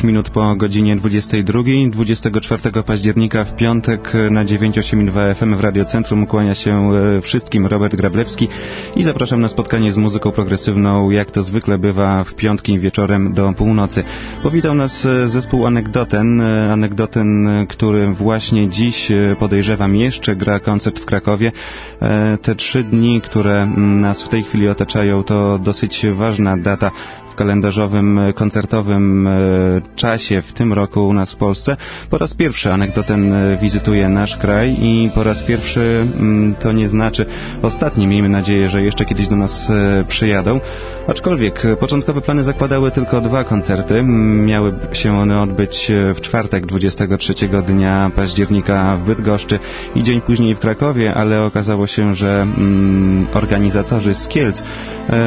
9 minut po godzinie 22. 24 października w piątek na 982 FM w Radiocentrum kłania się e, wszystkim Robert Grablewski i zapraszam na spotkanie z muzyką progresywną, jak to zwykle bywa w piątki wieczorem do północy. Powitał nas e, zespół Anegdoten, e, Anegdoten, który właśnie dziś podejrzewam jeszcze gra koncert w Krakowie. Te trzy dni, które nas w tej chwili otaczają, to dosyć ważna data kalendarzowym, e, koncertowym e, czasie w tym roku u nas w Polsce. Po raz pierwszy anegdoten e, wizytuje nasz kraj i po raz pierwszy mm, to nie znaczy ostatni. Miejmy nadzieję, że jeszcze kiedyś do nas przyjadą. Aczkolwiek początkowe plany zakładały tylko dwa koncerty. Miały się one odbyć w czwartek 23 dnia października w Bydgoszczy i dzień później w Krakowie, ale okazało się, że mm, organizatorzy z Kielc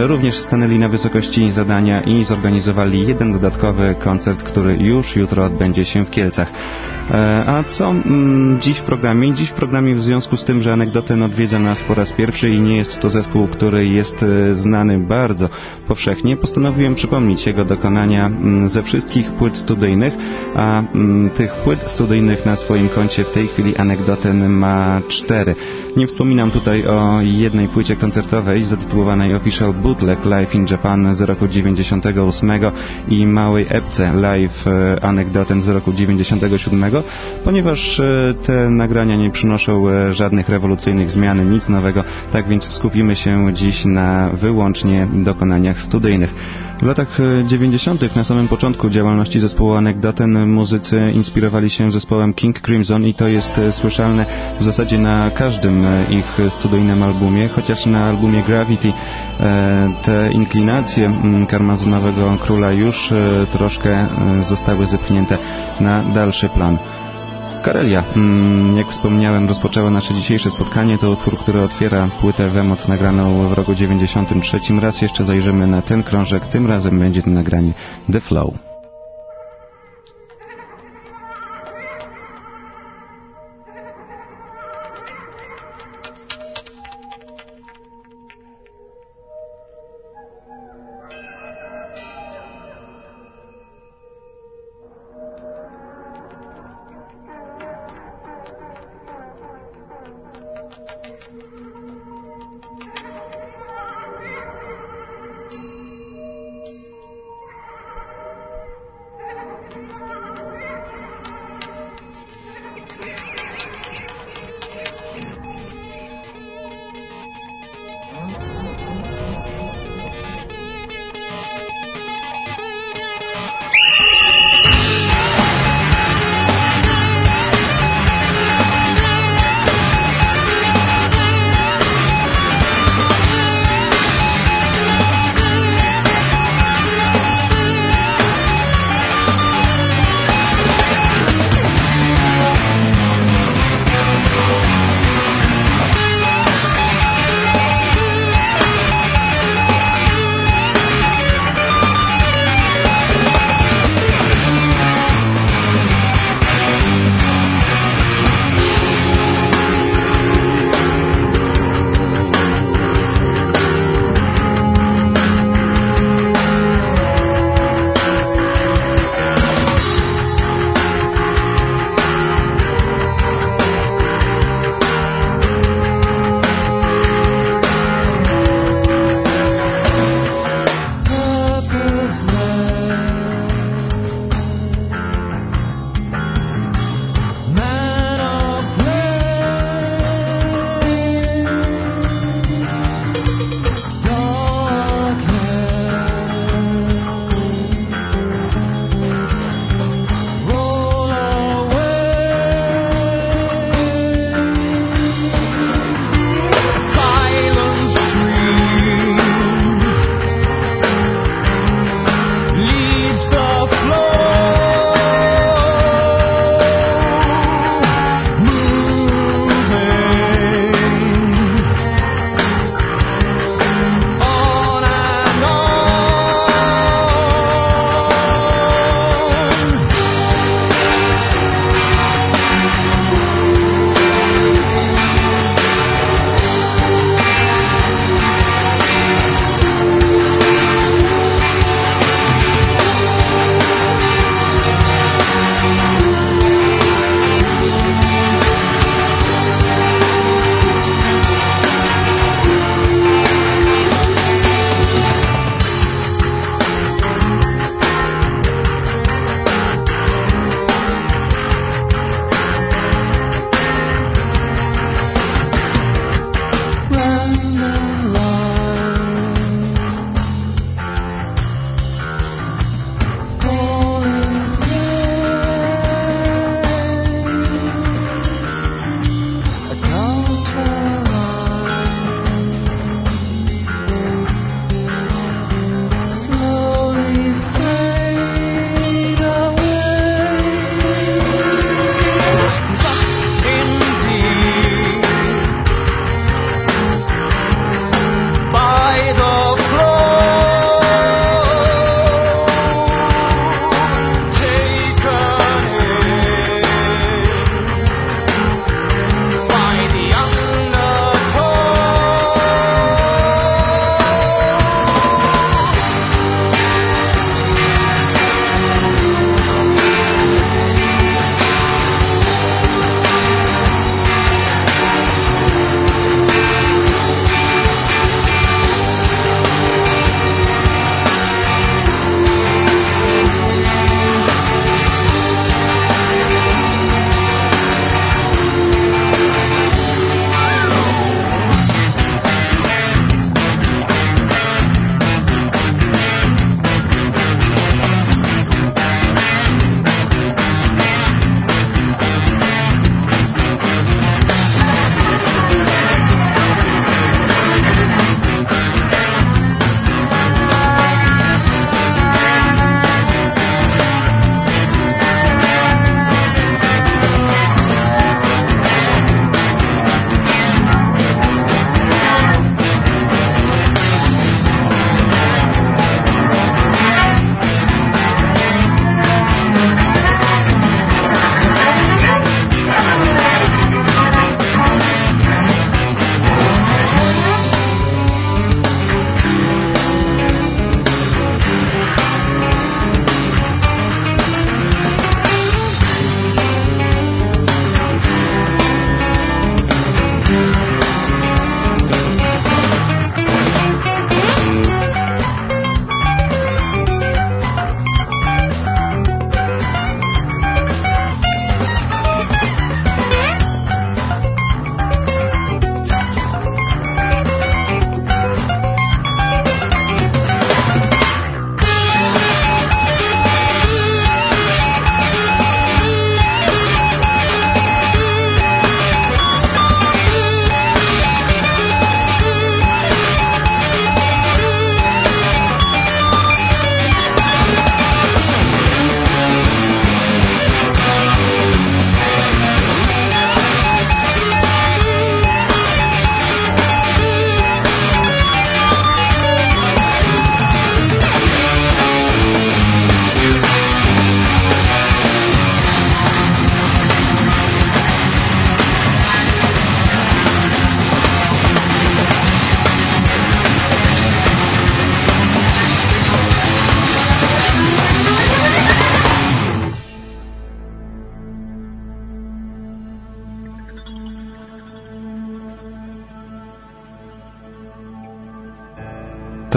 również stanęli na wysokości zadania i zorganizowali jeden dodatkowy koncert, który już jutro odbędzie się w Kielcach. E, a co mm, dziś w programie? Dziś w programie w związku z tym, że Anegdoten odwiedza nas po raz pierwszy i nie jest to zespół, który jest e, znany bardzo powszechnie, postanowiłem przypomnieć jego dokonania mm, ze wszystkich płyt studyjnych, a mm, tych płyt studyjnych na swoim koncie w tej chwili Anegdoten ma cztery. Nie wspominam tutaj o jednej płycie koncertowej zatytułowanej Official Bootleg Live in Japan z roku 98 i małej epce Live e, Anegdoten z roku 97 ponieważ e, te nagrania nie przynoszą e, żadnych rewolucyjnych zmian, nic nowego, tak więc skupimy się dziś na wyłącznie dokonaniach studyjnych. W latach 90. E, na samym początku działalności zespołu Anegdoten muzycy inspirowali się zespołem King Crimson i to jest słyszalne w zasadzie na każdym ich studyjnym albumie, chociaż na albumie Gravity te inklinacje karmazonowego króla już troszkę zostały zepchnięte na dalszy plan. Karelia, mm, jak wspomniałem, rozpoczęła nasze dzisiejsze spotkanie. To utwór, który otwiera płytę Wemot nagraną w roku 93. Raz jeszcze zajrzymy na ten krążek. Tym razem będzie to nagranie The Flow.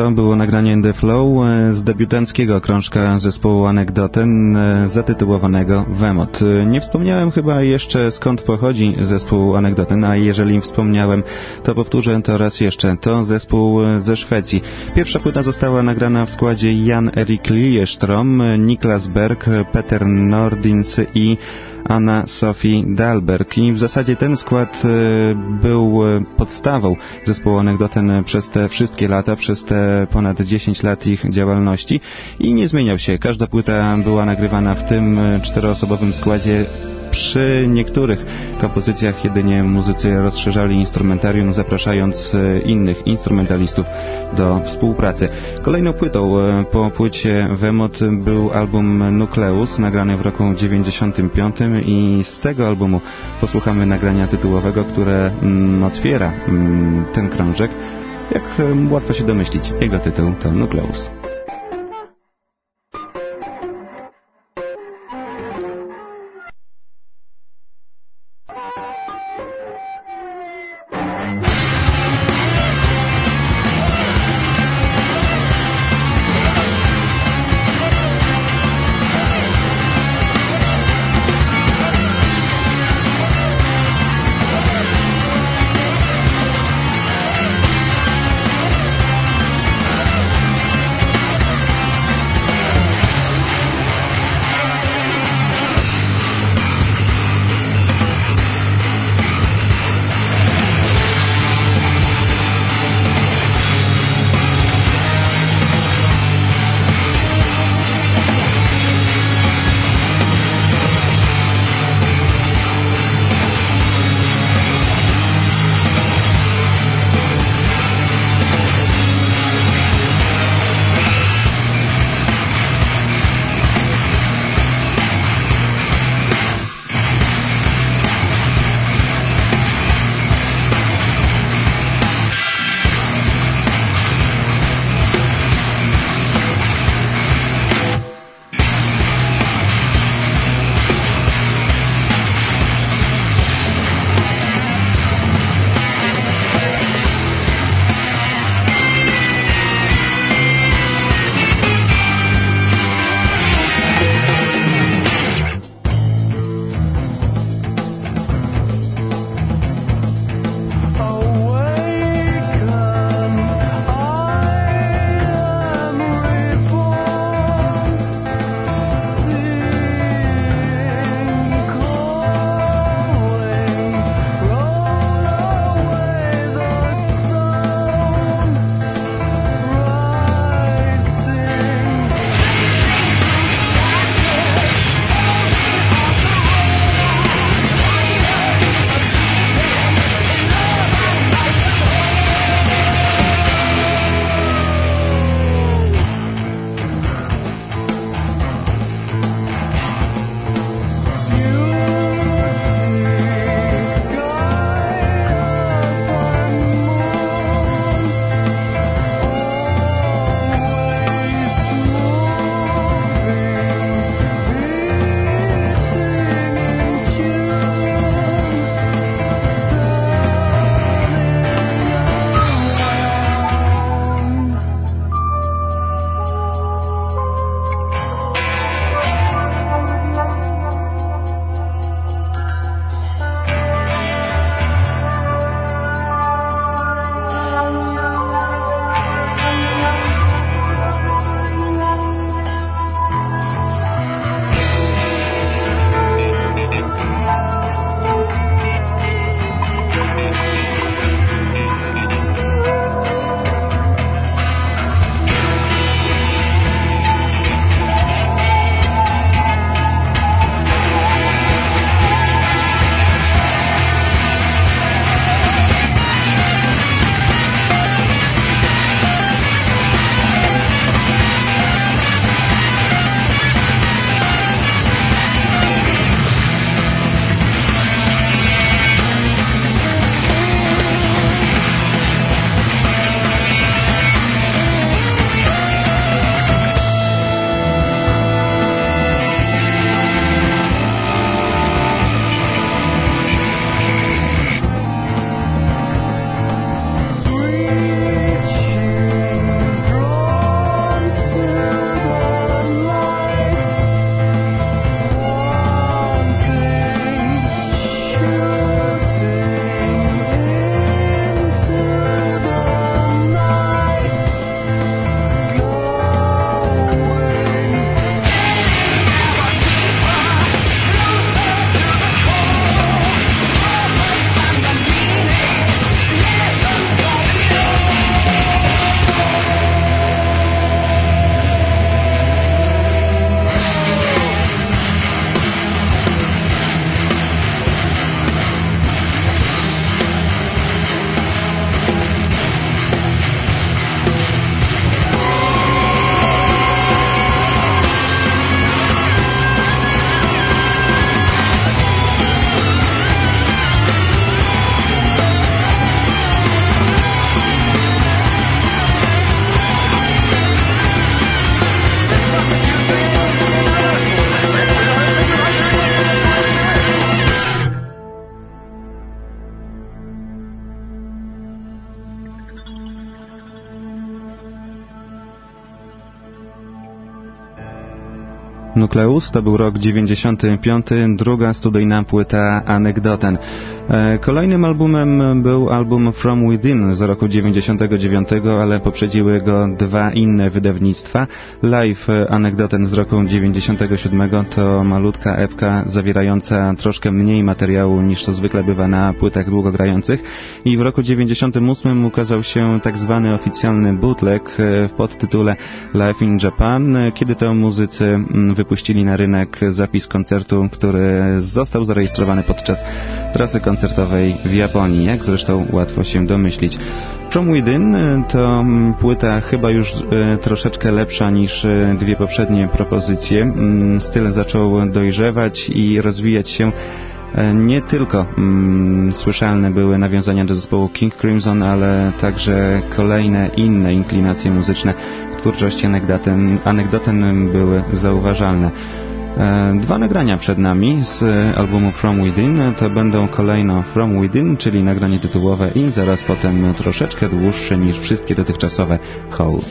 To było nagranie The Flow e, z debiutanckiego krążka zespołu Anegdoten e, zatytułowanego Wemot. E, nie wspomniałem chyba jeszcze skąd pochodzi zespół Anegdoten, a jeżeli wspomniałem, to powtórzę to raz jeszcze. To zespół ze Szwecji. Pierwsza płyta została nagrana w składzie Jan Erik Liljeström, Niklas Berg, Peter Nordins i Anna Sophie Dalberg. I w zasadzie ten skład e, był e, podstawą zespołu Anegdoten przez te wszystkie lata, przez te ponad 10 lat ich działalności i nie zmieniał się. Każda płyta była nagrywana w tym e, czteroosobowym składzie przy niektórych kompozycjach jedynie muzycy rozszerzali instrumentarium, zapraszając e, innych instrumentalistów do współpracy. Kolejną płytą e, po płycie Wemot był album Nucleus, nagrany w roku 95 i z tego albumu posłuchamy nagrania tytułowego, które mm, otwiera mm, ten krążek. Jak e, łatwo się domyślić, jego tytuł to Nucleus. Nukleus to był rok 95, druga studyjna płyta Anegdoten. E, kolejnym albumem był album From Within z roku 99, ale poprzedziły go dwa inne wydawnictwa. Live Anegdoten z roku 97 to malutka epka zawierająca troszkę mniej materiału niż to zwykle bywa na płytach długogrających i w roku 98 ukazał się tak zwany oficjalny bootleg e, w podtytule Live in Japan, kiedy to muzycy mm, wypuścili na rynek zapis koncertu, który został zarejestrowany podczas trasy koncertowej w Japonii, jak zresztą łatwo się domyślić. From Within e, to mm, płyta chyba już e, troszeczkę lepsza niż e, dwie poprzednie propozycje. Mm, styl zaczął dojrzewać i rozwijać się nie tylko mm, słyszalne były nawiązania do zespołu King Crimson, ale także kolejne inne inklinacje muzyczne w twórczości anegdoten były zauważalne. E, dwa nagrania przed nami z albumu From Within. To będą kolejno From Within, czyli nagranie tytułowe i zaraz potem troszeczkę dłuższe niż wszystkie dotychczasowe Hole.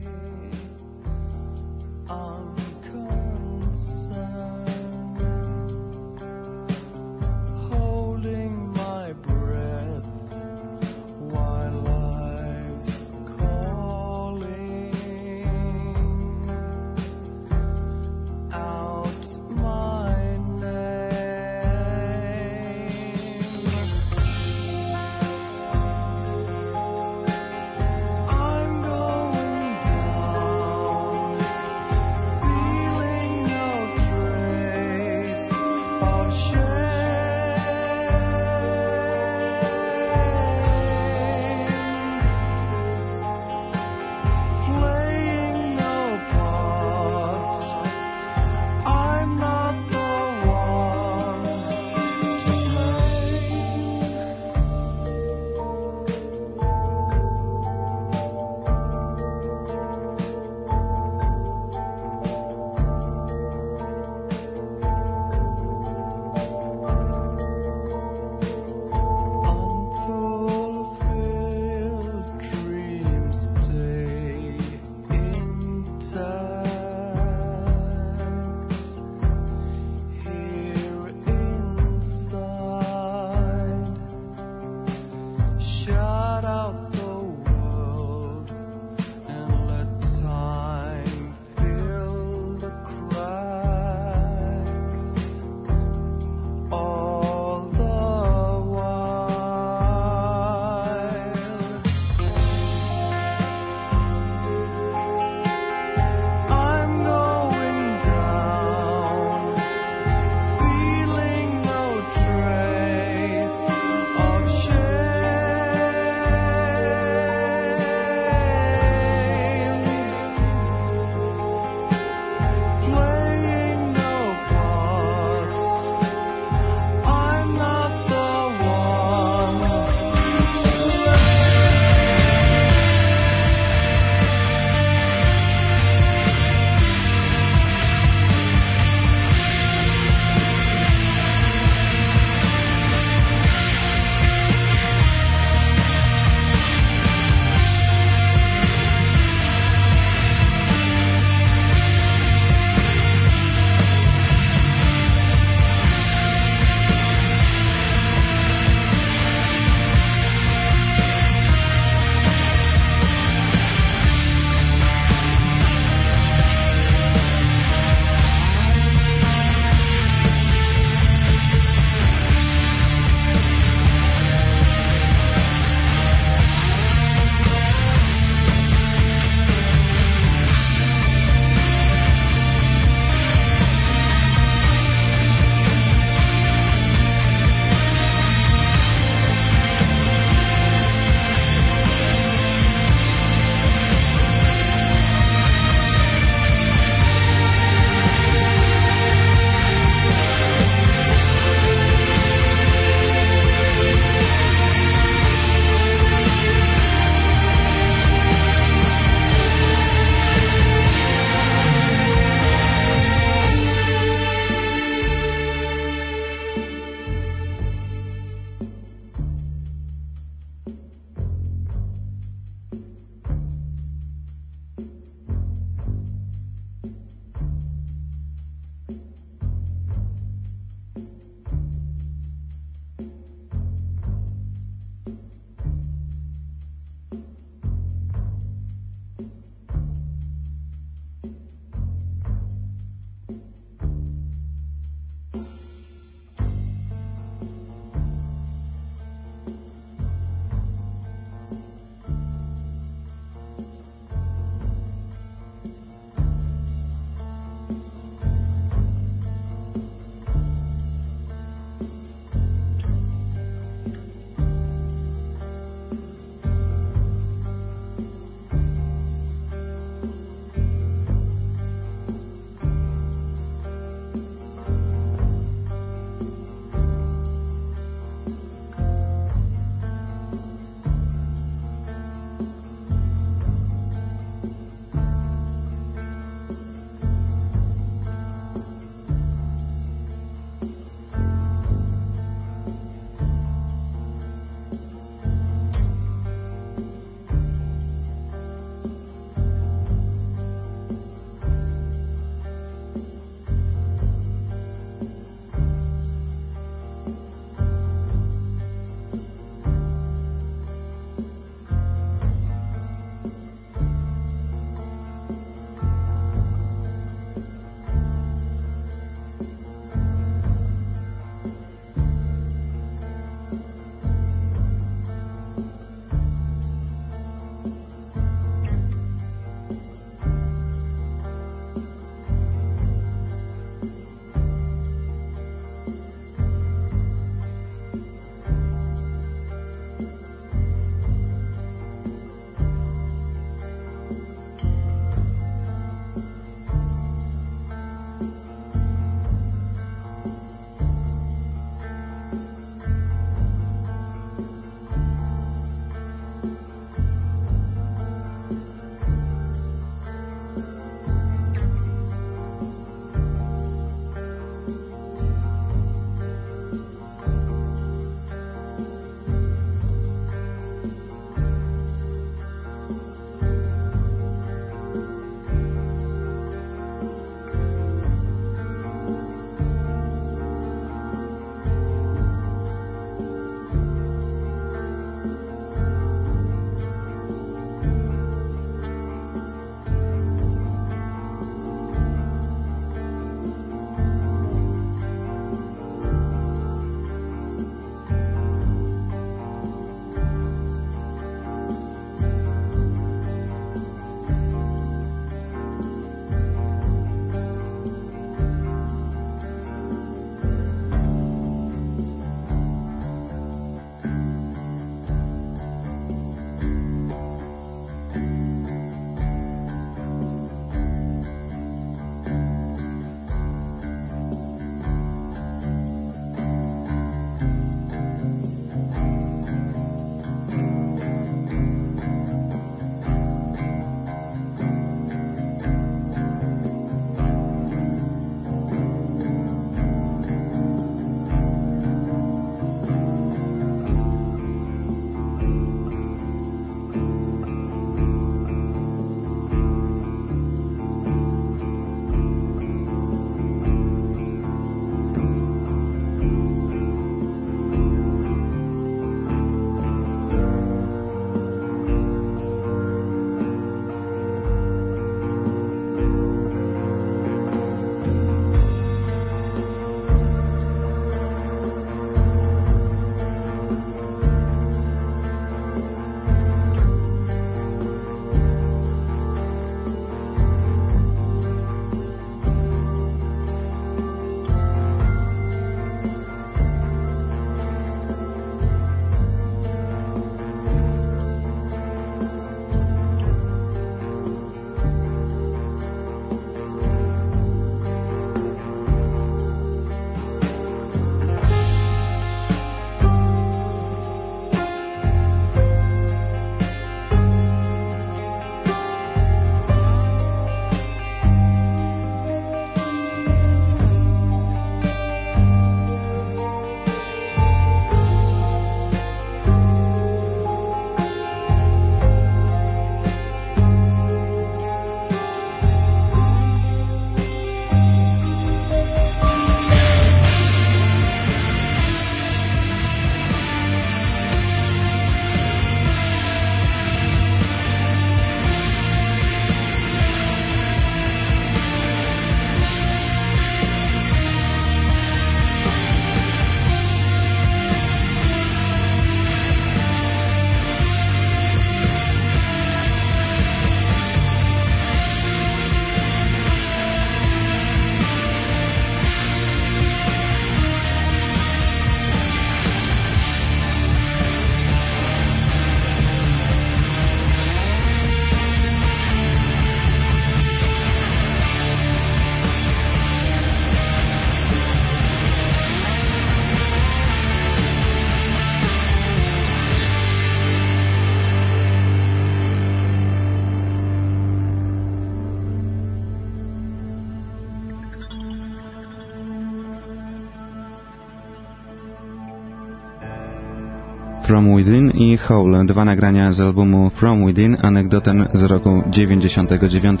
From Within i Hole, dwa nagrania z albumu From Within, anegdoten z roku 99.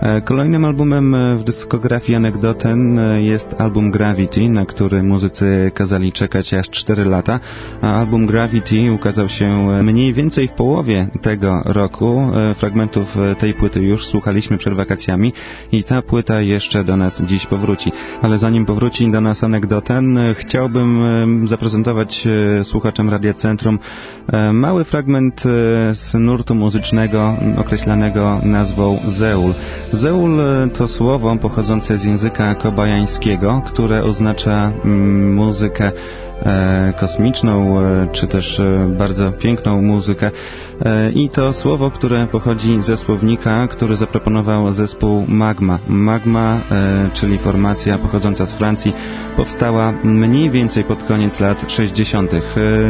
E, kolejnym albumem w dyskografii anegdoten jest album Gravity, na który muzycy kazali czekać aż 4 lata, a album Gravity ukazał się mniej więcej w połowie tego roku. E, fragmentów tej płyty już słuchaliśmy przed wakacjami i ta płyta jeszcze do nas dziś powróci. Ale zanim powróci do nas anegdoten, chciałbym zaprezentować słuchaczom Radia Centrum e, mały fragment e, z nurtu muzycznego określanego nazwą Zeul. Zeul e, to słowo pochodzące z języka kobajańskiego, które oznacza mm, muzykę kosmiczną, czy też bardzo piękną muzykę. I to słowo, które pochodzi ze słownika, który zaproponował zespół Magma. Magma, czyli formacja pochodząca z Francji, powstała mniej więcej pod koniec lat 60.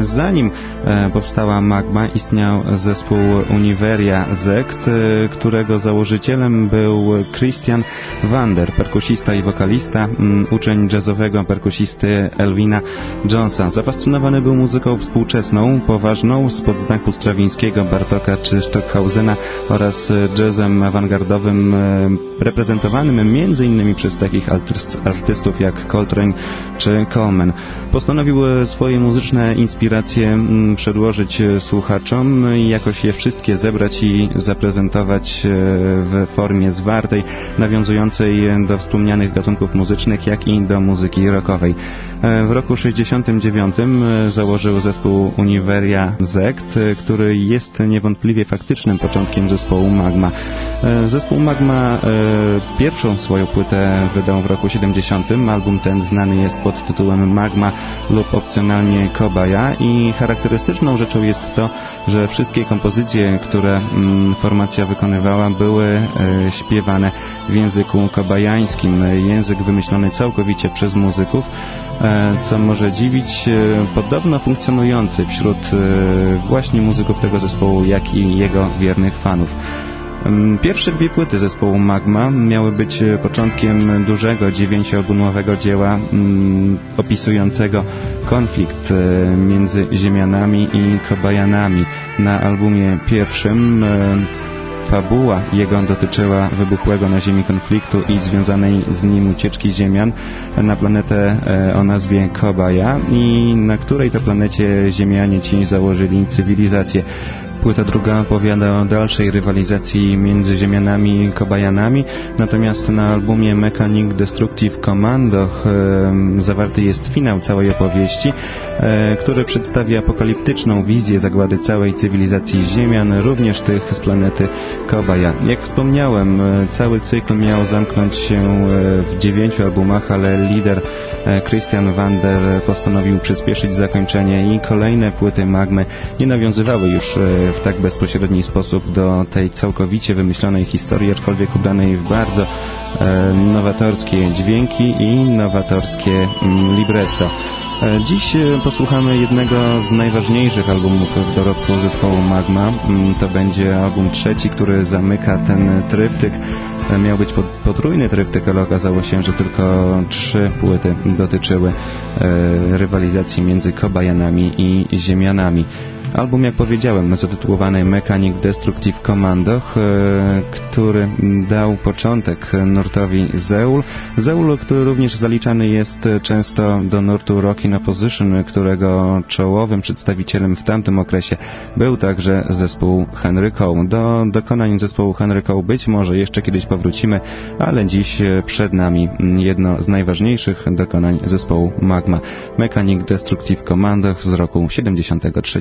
Zanim e, powstała Magma, istniał zespół Univeria Zekt, e, którego założycielem był Christian Wander, perkusista i wokalista, uczeń jazzowego perkusisty Elwina Jonesa. Zafascynowany był muzyką współczesną, poważną, spod znaku Strawińskiego, Bartoka czy Stockhausena oraz jazzem awangardowym e, reprezentowanym m.in. przez takich artystów jak Coltrane czy Coleman. Postanowił e, swoje muzyczne inspiracje mm, przedłożyć e, słuchaczom i jakoś je wszystkie zebrać i zaprezentować e, w formie zwartej, nawiązującej do wspomnianych gatunków muzycznych, jak i do muzyki rockowej. W roku 69 założył zespół Univeria Zekt, który jest niewątpliwie faktycznym początkiem zespołu Magma. Zespół Magma pierwszą swoją płytę wydał w roku 70. Album ten znany jest pod tytułem Magma lub opcjonalnie Kobaya i charakterystyczną rzeczą jest to, że wszystkie kompozycje, które mm, formacja wykonywała były e, śpiewane w języku kobajańskim. Język wymyślony całkowicie przez muzyków, e, co może dziwić, e, podobno funkcjonujący wśród właśnie muzyków tego zespołu, jak i jego wiernych fanów. Pierwsze dwie płyty zespołu Magma miały być e, początkiem dużego dziewięcioalbumowego dzieła opisującego konflikt e, między Ziemianami i Kobajanami. Na albumie pierwszym e, fabuła jego dotyczyła wybuchłego na Ziemi konfliktu i związanej z nim ucieczki Ziemian na planetę o nazwie Kobaya i na której to planecie Ziemianie ci założyli cywilizację. Płyta druga opowiada o dalszej rywalizacji między Ziemianami i Kobajanami, natomiast na albumie Mechanic Destructive Commando e, zawarty jest finał całej opowieści, e, który przedstawia apokaliptyczną wizję zagłady całej cywilizacji Ziemian, również tych z planety Kobaja. Jak wspomniałem, e, cały cykl miał zamknąć się e, w dziewięciu albumach, ale lider e, Christian Wander postanowił przyspieszyć zakończenie i kolejne płyty Magmy nie nawiązywały już w tak bezpośredni sposób do tej całkowicie wymyślonej historii, aczkolwiek ubranej w bardzo e, nowatorskie dźwięki i nowatorskie mm, libretto. E, dziś e, posłuchamy jednego z najważniejszych albumów w dorobku zespołu Magma. Mm, to będzie album trzeci, który zamyka ten tryptyk. Miał być potrójny tryptyk, ale okazało się, że tylko trzy płyty dotyczyły rywalizacji między Kobajanami i Ziemianami. Album, jak powiedziałem, zatytułowany Mechanic Destructive Commando, e, który dał początek nurtowi Zeul. Zeul, który również zaliczany jest często do nurtu Rock in Opposition, którego czołowym przedstawicielem w tamtym okresie był także zespół Henry Coe. Do dokonań zespołu Henry Coe być może jeszcze kiedyś powrócimy, ale dziś przed nami jedno z najważniejszych dokonań zespołu Magma. Mechanic Destructive Commando z roku 73.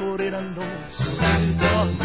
i maso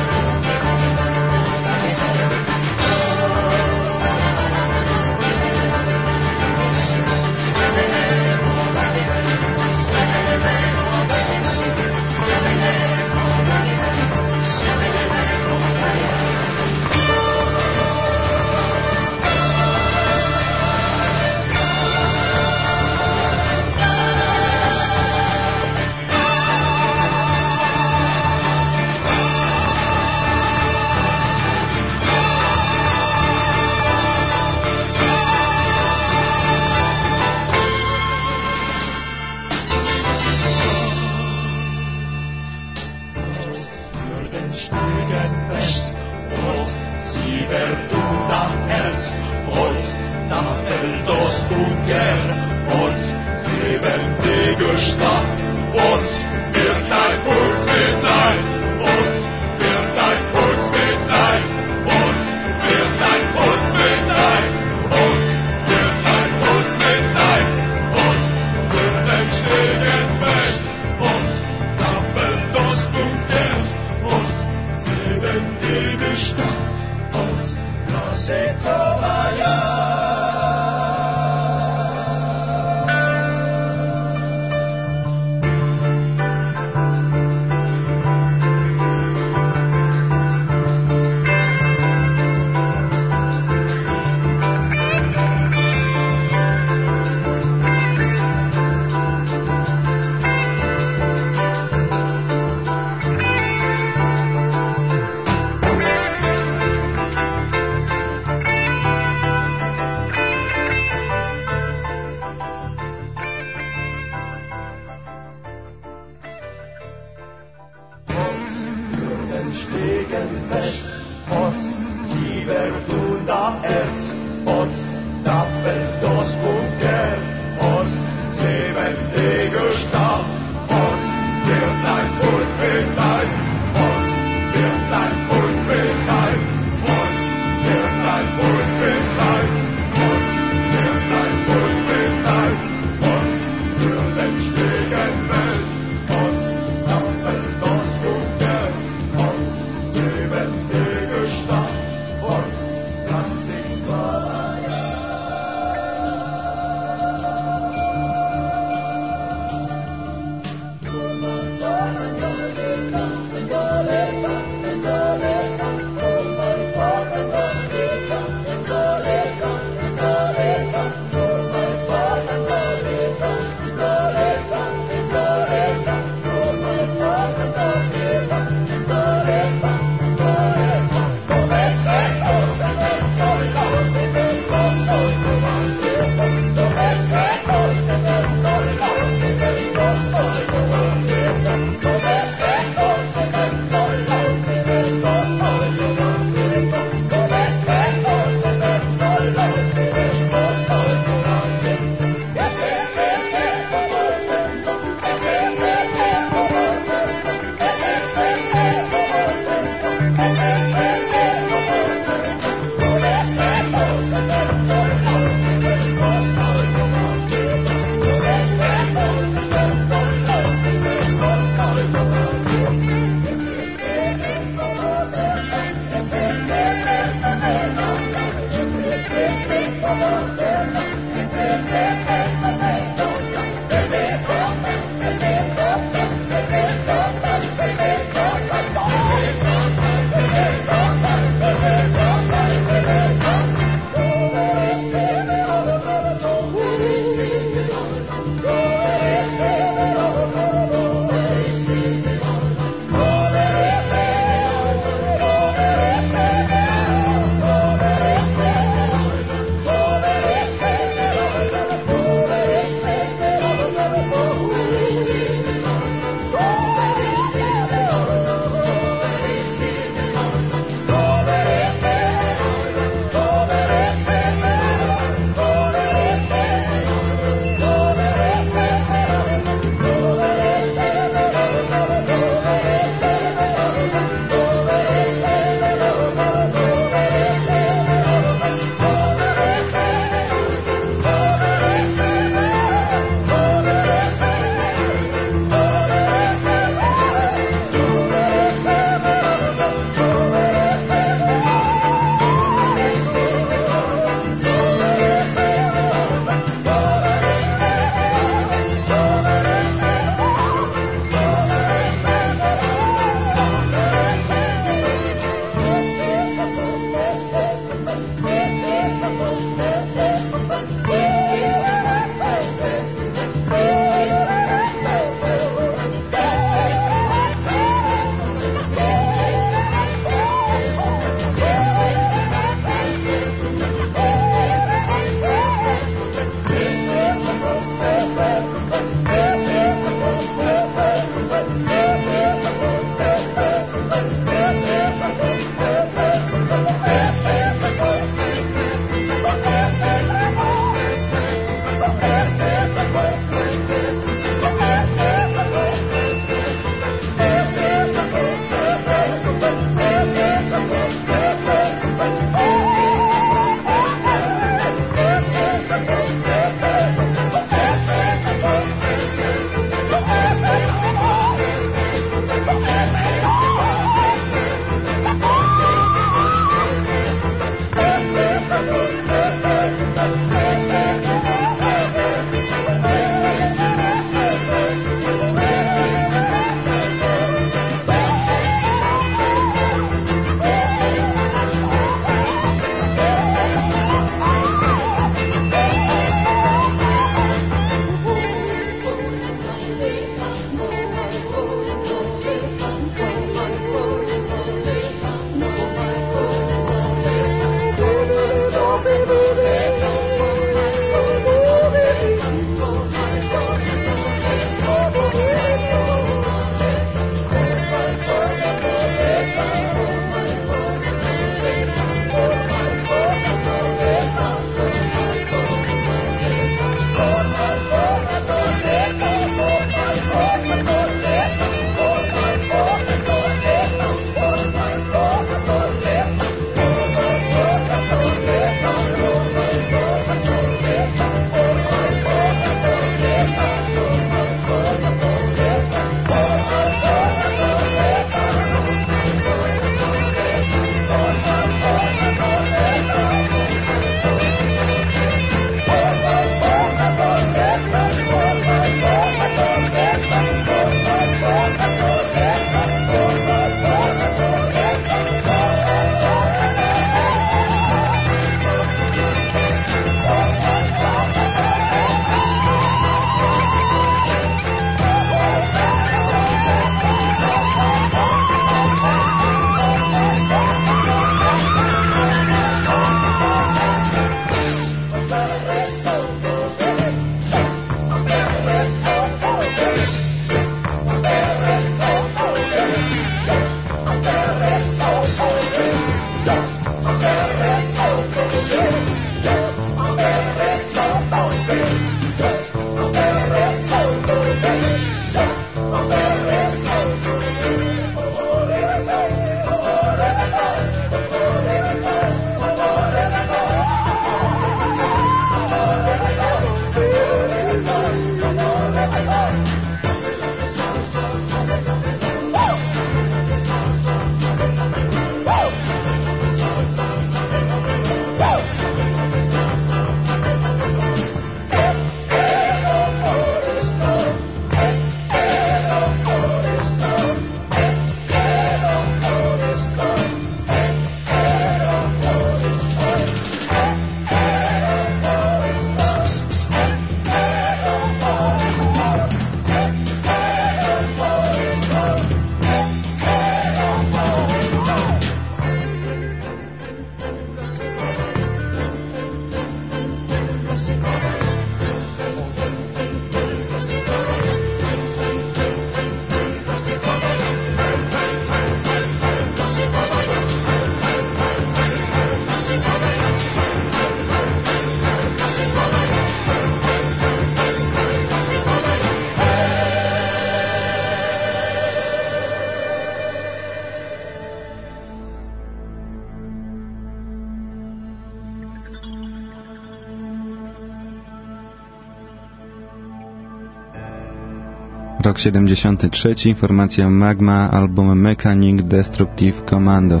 73, formacja Magma, album Mechanic Destructive Commando.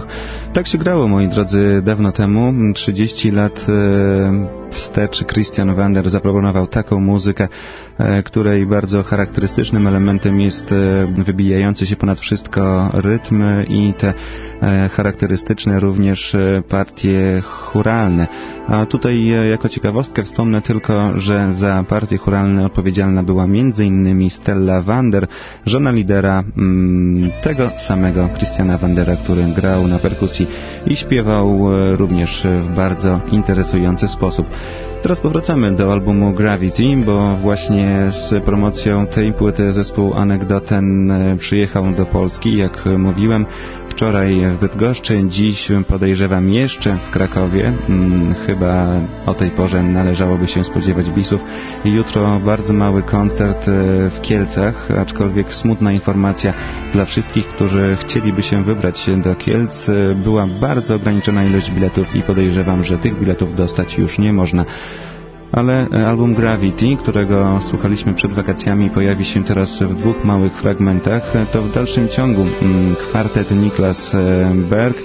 Tak się grało, moi drodzy, dawno temu, 30 lat e, wstecz Christian Wander zaproponował taką muzykę, e, której bardzo charakterystycznym elementem jest e, wybijający się ponad wszystko rytm i te e, charakterystyczne również partie churalne. A tutaj jako ciekawostkę wspomnę tylko, że za partie churalne odpowiedzialna była m.in. Stella Wander, żona lidera mm, tego samego Christiana Wandera, który grał na perkusji i śpiewał również w bardzo interesujący sposób. Teraz powracamy do albumu Gravity, bo właśnie z promocją tej płyty zespół Anegdoten e, przyjechał do Polski, jak mówiłem, wczoraj w Bydgoszczy, dziś podejrzewam jeszcze w Krakowie. Hmm, chyba o tej porze należałoby się spodziewać bisów. Jutro bardzo mały koncert e, w Kielcach, aczkolwiek smutna informacja dla wszystkich, którzy chcieliby się wybrać do Kielc. E, była bardzo ograniczona ilość biletów i podejrzewam, że tych biletów dostać już nie można ale e, album Gravity, którego słuchaliśmy przed wakacjami, pojawi się teraz w dwóch małych fragmentach. To w dalszym ciągu mm, kwartet Niklas e, Berg,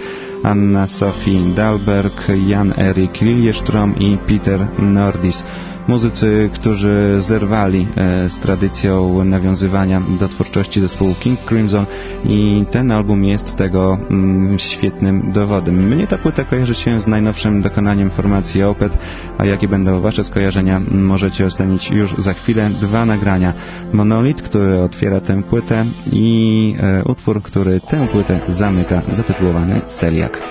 Anna Sophie Dalberg, Jan Erik Liljeström i Peter Nordis muzycy, którzy zerwali e, z tradycją nawiązywania do twórczości zespołu King Crimson i ten album jest tego mm, świetnym dowodem. Mnie ta płyta kojarzy się z najnowszym dokonaniem formacji Opet, a jakie będą Wasze skojarzenia możecie ocenić już za chwilę. Dwa nagrania. Monolith, który otwiera tę płytę i e, utwór, który tę płytę zamyka, zatytułowany Celiak.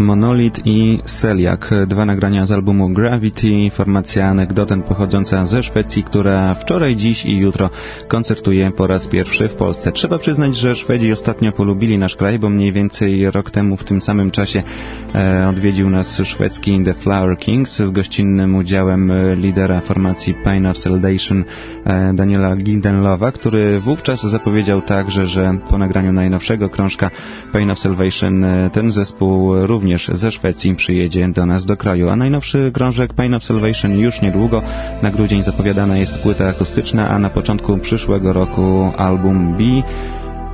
Monolith i Celiak. Dwa nagrania z albumu Gravity, formacja anegdoten pochodząca ze Szwecji, która wczoraj, dziś i jutro koncertuje po raz pierwszy w Polsce. Trzeba przyznać, że Szwedzi ostatnio polubili nasz kraj, bo mniej więcej rok temu w tym samym czasie e, odwiedził nas szwedzki The Flower Kings z gościnnym udziałem e, lidera formacji Pain of Salvation e, Daniela Gindenlowa, który wówczas zapowiedział także, że po nagraniu najnowszego krążka Pain of Salvation e, ten zespół również również ze Szwecji przyjedzie do nas do kraju. A najnowszy krążek Pain of Salvation już niedługo. Na grudzień zapowiadana jest płyta akustyczna, a na początku przyszłego roku album B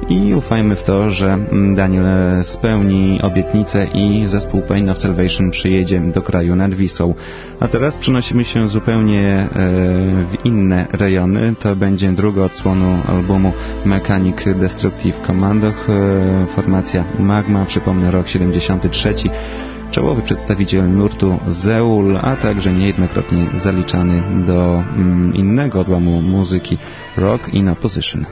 i ufajmy w to, że Daniel spełni obietnicę i zespół Pain of Salvation przyjedzie do kraju nad Wisłą. A teraz przenosimy się zupełnie e, w inne rejony. To będzie druga odsłonu albumu Mechanic Destructive Commando, e, formacja Magma, przypomnę rok 73 czołowy przedstawiciel nurtu Zeul, a także niejednokrotnie zaliczany do mm, innego odłamu muzyki rock in opposition.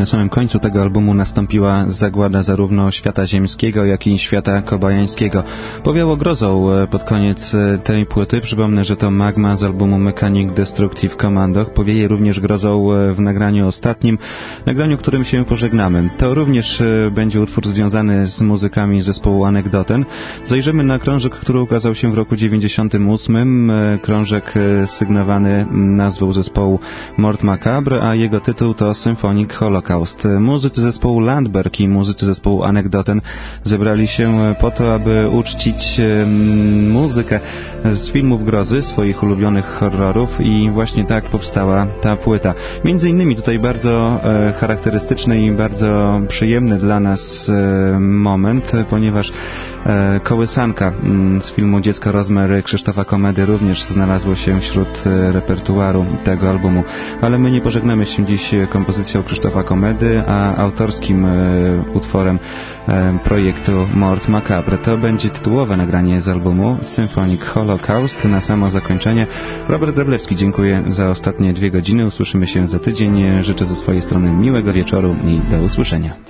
Na samym końcu tego albumu nastąpiła zagłada zarówno świata ziemskiego, jak i świata kobajańskiego. Powiało grozą e, pod koniec e, tej płyty. Przypomnę, że to Magma z albumu Mechanic Destructive Commando. Powieje również grozą e, w nagraniu ostatnim, nagraniu, którym się pożegnamy. To również będzie utwór związany z muzykami zespołu Anekdoten. Zajrzymy na krążek, który ukazał się w roku 98. Krążek sygnowany nazwą zespołu Mort Macabre, a jego tytuł to Symphonic Holocaust. Muzycy zespołu Landberg i muzycy zespołu Anekdoten zebrali się po to, aby uczcić muzykę z filmów grozy, swoich ulubionych horrorów i właśnie tak powstała ta płyta. Między innymi tutaj bardzo e, charakterystyczny i bardzo przyjemny dla nas e, moment, ponieważ E, kołysanka z filmu Dziecko Rozmer Krzysztofa Komedy również znalazło się wśród e, repertuaru tego albumu. Ale my nie pożegnamy się dziś kompozycją Krzysztofa Komedy, a autorskim e, utworem projektu Mort Macabre. To będzie tytułowe nagranie z albumu Symphonic Holocaust. Na samo zakończenie Robert Grablewski dziękuję za ostatnie dwie godziny. Usłyszymy się za tydzień. Życzę ze swojej strony miłego wieczoru i do usłyszenia.